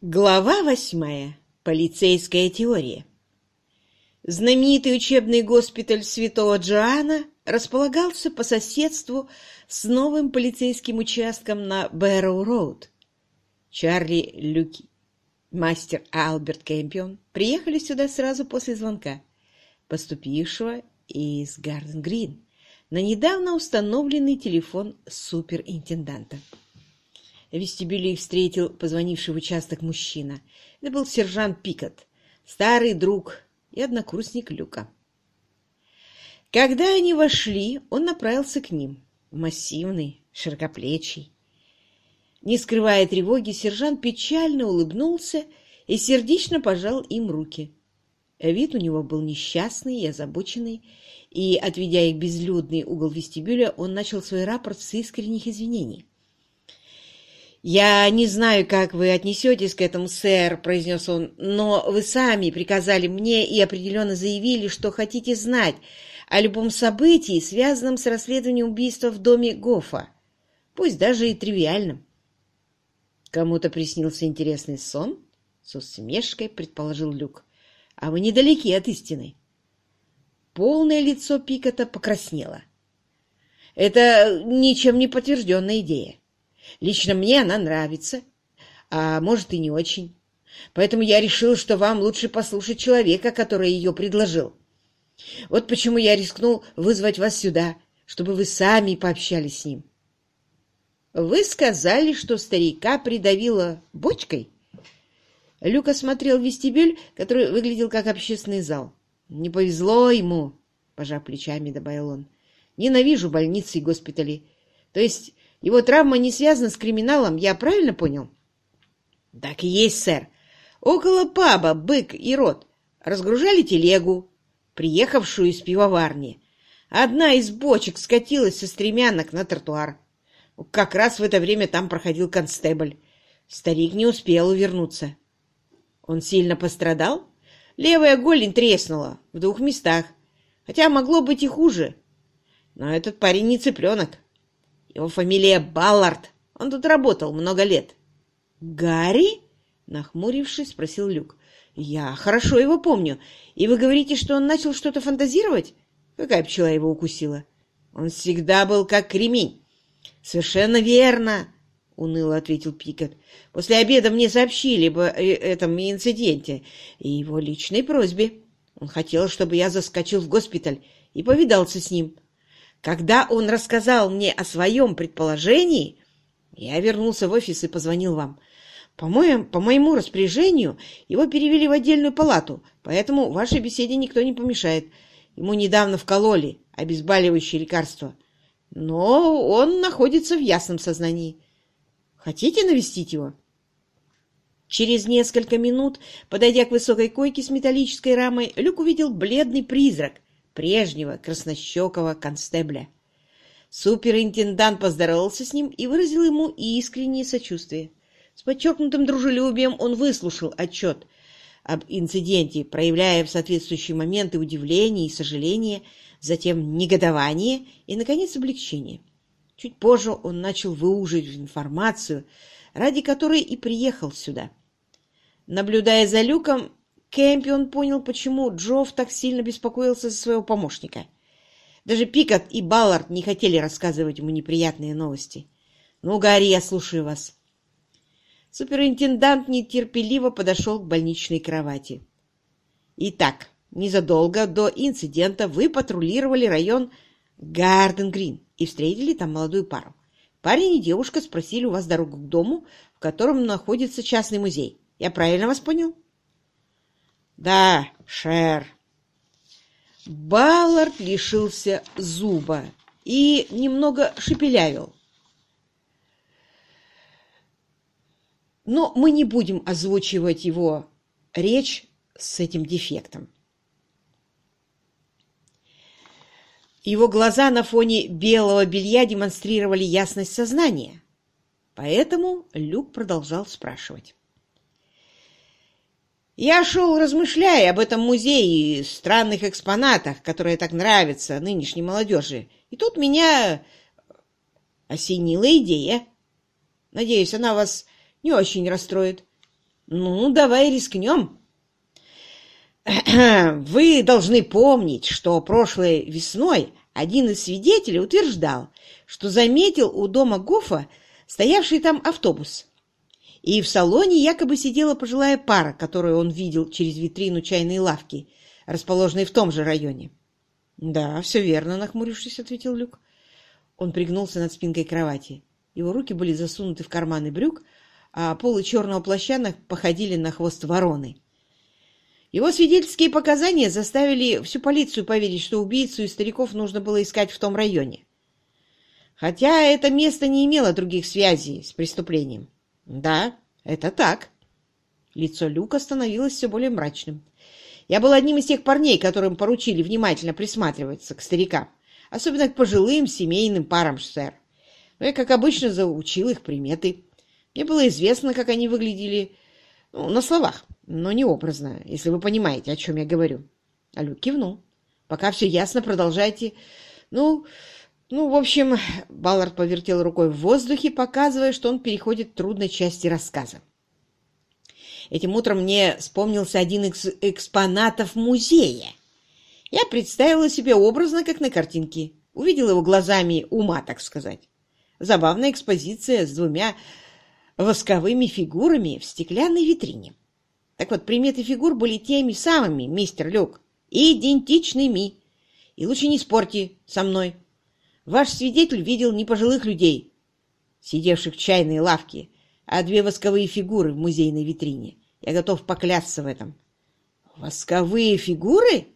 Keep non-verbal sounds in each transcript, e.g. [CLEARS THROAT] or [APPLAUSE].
Глава восьмая. Полицейская теория. Знаменитый учебный госпиталь Святого Джоанна располагался по соседству с новым полицейским участком на Бэрроу-Роуд. Чарли Люки, мастер Алберт Кэмпион приехали сюда сразу после звонка, поступившего из Гарден-Грин, на недавно установленный телефон суперинтенданта. В вестибюле их встретил позвонивший в участок мужчина. Это был сержант Пикот, старый друг и однокурсник Люка. Когда они вошли, он направился к ним, массивный, широкоплечий. Не скрывая тревоги, сержант печально улыбнулся и сердечно пожал им руки. Вид у него был несчастный и озабоченный, и, отведя их безлюдный угол вестибюля, он начал свой рапорт с искренних извинений. «Я не знаю, как вы отнесетесь к этому, сэр», — произнес он, «но вы сами приказали мне и определенно заявили, что хотите знать о любом событии, связанном с расследованием убийства в доме Гофа, пусть даже и тривиальном». «Кому-то приснился интересный сон?» — с усмешкой предположил Люк. «А вы недалеки от истины». Полное лицо Пикота покраснело. «Это ничем не подтвержденная идея. Лично мне она нравится, а может и не очень. Поэтому я решил, что вам лучше послушать человека, который ее предложил. Вот почему я рискнул вызвать вас сюда, чтобы вы сами пообщались с ним. Вы сказали, что старика придавило бочкой? Люк осмотрел вестибюль, который выглядел как общественный зал. Не повезло ему, пожав плечами, добавил он. Ненавижу больницы и госпитали. То есть его травма не связана с криминалом, я правильно понял? — Так и есть, сэр. Около паба бык и рот разгружали телегу, приехавшую из пивоварни. Одна из бочек скатилась со стремянок на тротуар. Как раз в это время там проходил констебль. Старик не успел увернуться. Он сильно пострадал? Левая голень треснула в двух местах, хотя могло быть и хуже. Но этот парень не цыпленок. Его фамилия Баллард. Он тут работал много лет. «Гарри?» — нахмурившись, спросил Люк. «Я хорошо его помню. И вы говорите, что он начал что-то фантазировать? Какая пчела его укусила? Он всегда был как кремень». «Совершенно верно», — уныло ответил Пикет. «После обеда мне сообщили об э, этом инциденте и его личной просьбе. Он хотел, чтобы я заскочил в госпиталь и повидался с ним. Когда он рассказал мне о своем предположении, я вернулся в офис и позвонил вам. По, моему, по моему распоряжению его перевели в отдельную палату, поэтому вашей беседе никто не помешает. Ему недавно вкололи обезболивающее лекарство, но он находится в ясном сознании. Хотите навестить его? Через несколько минут, подойдя к высокой койке с металлической рамой, Люк увидел бледный призрак — прежнего краснощекого констебля. Суперинтендант поздоровался с ним и выразил ему искреннее сочувствие. С подчеркнутым дружелюбием он выслушал отчет об инциденте, проявляя в соответствующие моменты удивление и сожаление, затем негодование и, наконец, облегчение. Чуть позже он начал выуживать информацию, ради которой и приехал сюда. Наблюдая за Люком, Кэмпион понял, почему Джофф так сильно беспокоился за своего помощника. Даже Пикот и Баллард не хотели рассказывать ему неприятные новости. «Ну, Гарри, я слушаю вас». Суперинтендант нетерпеливо подошел к больничной кровати. «Итак, незадолго до инцидента вы патрулировали район Гарден-Грин и встретили там молодую пару. Парень и девушка спросили у вас дорогу к дому, в котором находится частный музей. Я правильно вас понял?» Да, Шер. Баллард лишился зуба и немного шепелявил. Но мы не будем озвучивать его речь с этим дефектом. Его глаза на фоне белого белья демонстрировали ясность сознания, поэтому Люк продолжал спрашивать. Я шел, размышляя об этом музее и странных экспонатах, которые так нравятся нынешней молодежи. И тут меня осенила идея. Надеюсь, она вас не очень расстроит. Ну, давай рискнем. [CLEARS THROAT] Вы должны помнить, что прошлой весной один из свидетелей утверждал, что заметил у дома Гофа стоявший там автобус. И в салоне якобы сидела пожилая пара, которую он видел через витрину чайной лавки, расположенной в том же районе. — Да, все верно, — нахмурившись, ответил Люк. Он пригнулся над спинкой кровати. Его руки были засунуты в карманы брюк, а полы черного плаща походили на хвост вороны. Его свидетельские показания заставили всю полицию поверить, что убийцу и стариков нужно было искать в том районе. Хотя это место не имело других связей с преступлением. Да, это так. Лицо Люка становилось все более мрачным. Я был одним из тех парней, которым поручили внимательно присматриваться к старикам, особенно к пожилым семейным парам, сэр. Но я, как обычно, заучил их приметы. Мне было известно, как они выглядели ну, на словах, но не образно, если вы понимаете, о чем я говорю. А Люк кивнул. Пока все ясно, продолжайте. Ну, ну, в общем, Баллард повертел рукой в воздухе, показывая, что он переходит к трудной части рассказа. Этим утром мне вспомнился один из экспонатов музея. Я представила себе образно, как на картинке. Увидела его глазами ума, так сказать. Забавная экспозиция с двумя восковыми фигурами в стеклянной витрине. Так вот, приметы фигур были теми самыми, мистер Люк, идентичными. И лучше не спорьте со мной. Ваш свидетель видел не пожилых людей, сидевших в чайной лавке, а две восковые фигуры в музейной витрине. Я готов поклясться в этом. Восковые фигуры?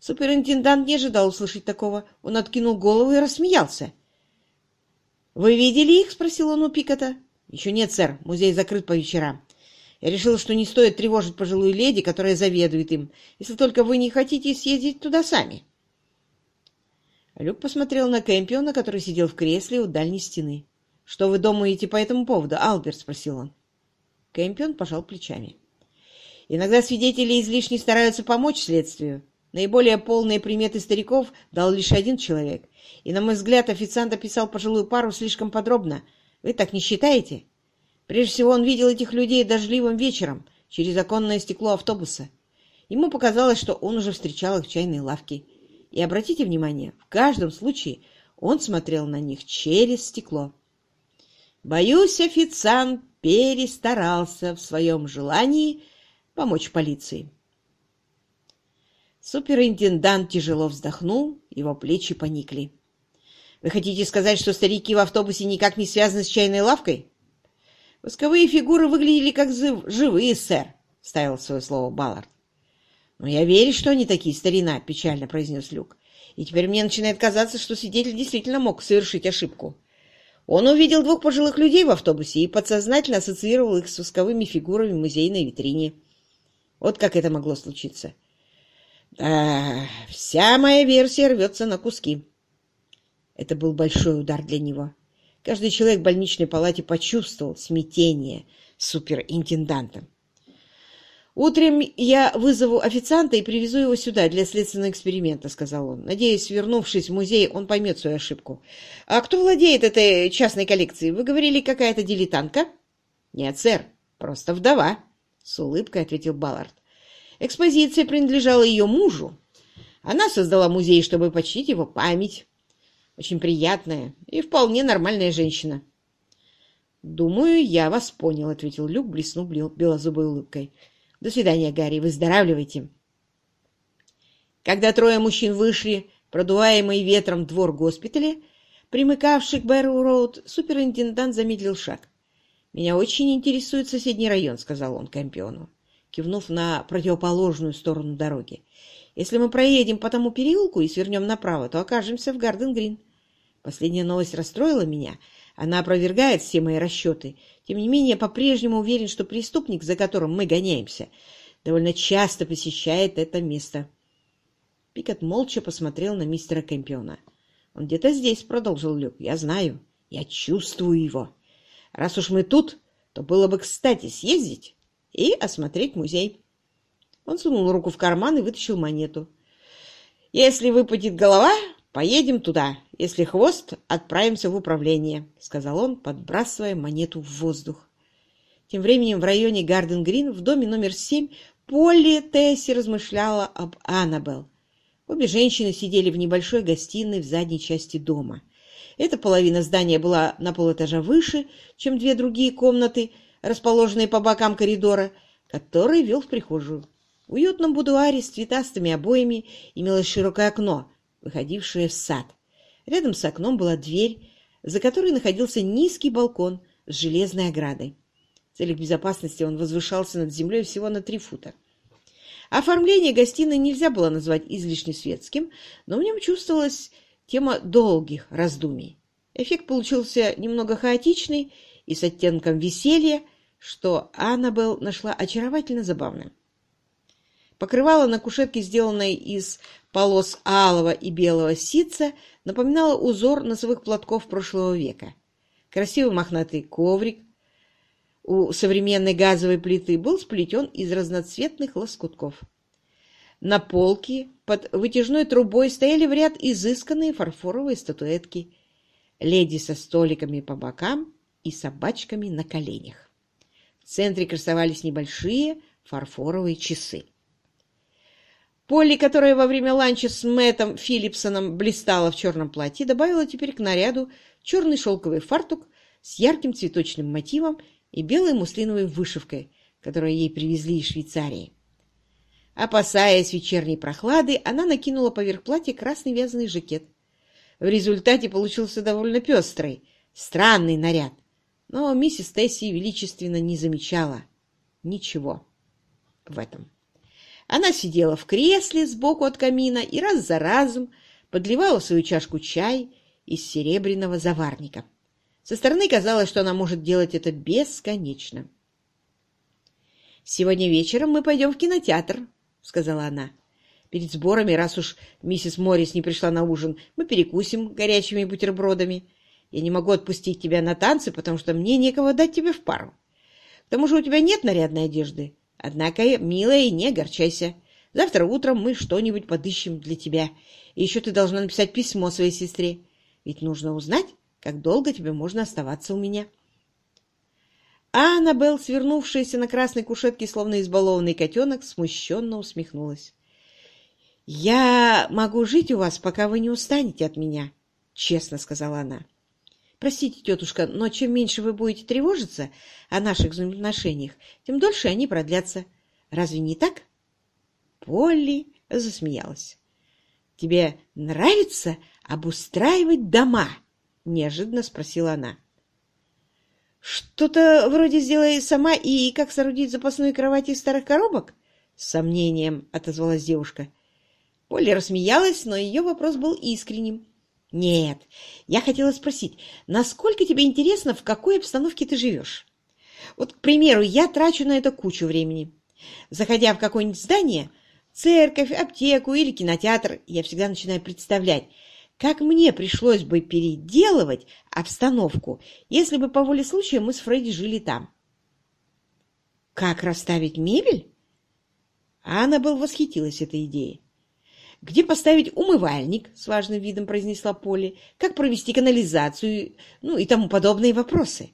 Суперинтендант не ожидал услышать такого. Он откинул голову и рассмеялся. «Вы видели их?» — спросил он у Пикота. «Еще нет, сэр. Музей закрыт по вечерам. Я решил, что не стоит тревожить пожилую леди, которая заведует им, если только вы не хотите съездить туда сами». Люк посмотрел на Кэмпиона, который сидел в кресле у дальней стены. «Что вы думаете по этому поводу, Алберт?» — спросил он. Кэмпион пожал плечами. «Иногда свидетели излишне стараются помочь следствию. Наиболее полные приметы стариков дал лишь один человек. И, на мой взгляд, официант описал пожилую пару слишком подробно. Вы так не считаете? Прежде всего, он видел этих людей дождливым вечером через оконное стекло автобуса. Ему показалось, что он уже встречал их в чайной лавке. И обратите внимание, в каждом случае он смотрел на них через стекло. Боюсь, официант перестарался в своем желании помочь полиции. Суперинтендант тяжело вздохнул, его плечи поникли. «Вы хотите сказать, что старики в автобусе никак не связаны с чайной лавкой?» «Восковые фигуры выглядели как живые, сэр», — ставил свое слово Баллард. «Но я верю, что они такие, старина», — печально произнес Люк. «И теперь мне начинает казаться, что свидетель действительно мог совершить ошибку. Он увидел двух пожилых людей в автобусе и подсознательно ассоциировал их с восковыми фигурами в музейной витрине. Вот как это могло случиться. Да, вся моя версия рвется на куски». Это был большой удар для него. Каждый человек в больничной палате почувствовал смятение суперинтенданта. «Утром я вызову официанта и привезу его сюда для следственного эксперимента», — сказал он. «Надеюсь, вернувшись в музей, он поймет свою ошибку. А кто владеет этой частной коллекцией? Вы говорили, какая-то дилетантка?» «Нет, сэр, просто вдова», — с улыбкой ответил Баллард. «Экспозиция принадлежала ее мужу. Она создала музей, чтобы почтить его память. Очень приятная и вполне нормальная женщина». «Думаю, я вас понял», — ответил Люк, блеснув белозубой улыбкой. До свидания, Гарри, выздоравливайте. Когда трое мужчин вышли, продуваемый ветром двор госпиталя, примыкавший к Бэрроу-Роуд, суперинтендант замедлил шаг. «Меня очень интересует соседний район», — сказал он Кампиону, кивнув на противоположную сторону дороги. «Если мы проедем по тому переулку и свернем направо, то окажемся в Гарден-Грин. Последняя новость расстроила меня. Она опровергает все мои расчеты. Тем не менее, по-прежнему уверен, что преступник, за которым мы гоняемся, довольно часто посещает это место. Пикет молча посмотрел на мистера Кэмпиона. «Он где-то здесь», — продолжил Люк. «Я знаю. Я чувствую его. Раз уж мы тут, то было бы кстати съездить и осмотреть музей». Он сунул руку в карман и вытащил монету. «Если выпадет голова, поедем туда. Если хвост, отправимся в управление», — сказал он, подбрасывая монету в воздух. Тем временем в районе Гарден-Грин в доме номер семь Полли Тесси размышляла об Аннабелл. Обе женщины сидели в небольшой гостиной в задней части дома. Эта половина здания была на полэтажа выше, чем две другие комнаты, расположенные по бокам коридора, который вел в прихожую. В уютном будуаре с цветастыми обоями имелось широкое окно, выходившее в сад. Рядом с окном была дверь, за которой находился низкий балкон с железной оградой. В целях безопасности он возвышался над землей всего на три фута. Оформление гостиной нельзя было назвать излишне светским, но в нем чувствовалась тема долгих раздумий. Эффект получился немного хаотичный и с оттенком веселья, что Аннабелл нашла очаровательно забавным. Покрывало на кушетке, сделанное из полос алого и белого ситца, напоминало узор носовых платков прошлого века. Красивый мохнатый коврик у современной газовой плиты был сплетен из разноцветных лоскутков. На полке под вытяжной трубой стояли в ряд изысканные фарфоровые статуэтки, леди со столиками по бокам и собачками на коленях. В центре красовались небольшие фарфоровые часы. Полли, которая во время ланча с Мэттом Филлипсоном блистала в черном платье, добавила теперь к наряду черный шелковый фартук с ярким цветочным мотивом и белой муслиновой вышивкой, которую ей привезли из Швейцарии. Опасаясь вечерней прохлады, она накинула поверх платья красный вязаный жакет. В результате получился довольно пестрый, странный наряд, но миссис Тесси величественно не замечала ничего в этом. Она сидела в кресле сбоку от камина и раз за разом подливала свою чашку чай из серебряного заварника. Со стороны казалось, что она может делать это бесконечно. «Сегодня вечером мы пойдем в кинотеатр», — сказала она. «Перед сборами, раз уж миссис Моррис не пришла на ужин, мы перекусим горячими бутербродами. Я не могу отпустить тебя на танцы, потому что мне некого дать тебе в пару. К тому же у тебя нет нарядной одежды. Однако, милая, не огорчайся. Завтра утром мы что-нибудь подыщем для тебя. И еще ты должна написать письмо своей сестре. Ведь нужно узнать, как долго тебе можно оставаться у меня. А Аннабелл, свернувшаяся на красной кушетке, словно избалованный котенок, смущенно усмехнулась. — Я могу жить у вас, пока вы не устанете от меня, — честно сказала она. — Простите, тетушка, но чем меньше вы будете тревожиться о наших взаимоотношениях, тем дольше они продлятся. Разве не так? Полли засмеялась. — Тебе нравится обустраивать дома? — неожиданно спросила она. «Что-то вроде сделай сама и как соорудить запасную кровать из старых коробок?» С сомнением отозвалась девушка. Полли рассмеялась, но ее вопрос был искренним. «Нет, я хотела спросить, насколько тебе интересно, в какой обстановке ты живешь? Вот, к примеру, я трачу на это кучу времени. Заходя в какое-нибудь здание, церковь, аптеку или кинотеатр, я всегда начинаю представлять, как мне пришлось бы переделывать обстановку, если бы по воле случая мы с Фредди жили там. Как расставить мебель? Аннабелл восхитилась этой идеей. «Где поставить умывальник?» — с важным видом произнесла Полли. «Как провести канализацию?» Ну и тому подобные вопросы.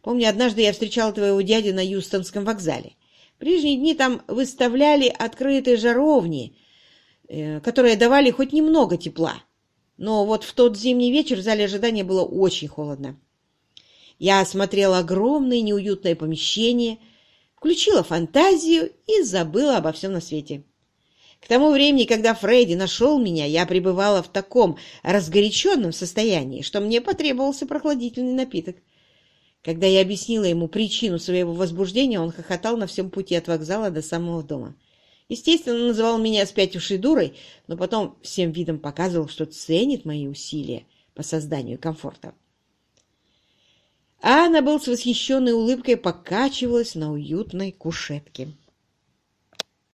Помню, однажды я встречала твоего дядю на Юстонском вокзале. В прежние дни там выставляли открытые жаровни, э, которые давали хоть немного тепла. Но вот в тот зимний вечер в зале ожидания было очень холодно. Я осмотрела огромное неуютное помещение, включила фантазию и забыла обо всем на свете. К тому времени, когда Фредди нашел меня, я пребывала в таком разгоряченном состоянии, что мне потребовался прохладительный напиток. Когда я объяснила ему причину своего возбуждения, он хохотал на всем пути от вокзала до самого дома. Естественно, называл меня спятившей дурой, но потом всем видом показывал, что ценит мои усилия по созданию комфорта. А Анна был с восхищенной улыбкой покачивалась на уютной кушетке.